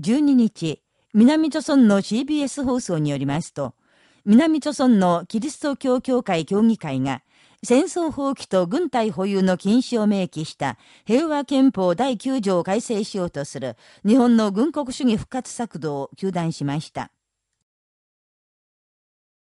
12日、南朝村の CBS 放送によりますと、南朝村のキリスト教協会協議会が、戦争放棄と軍隊保有の禁止を明記した平和憲法第9条を改正しようとする日本の軍国主義復活策動を求断しました。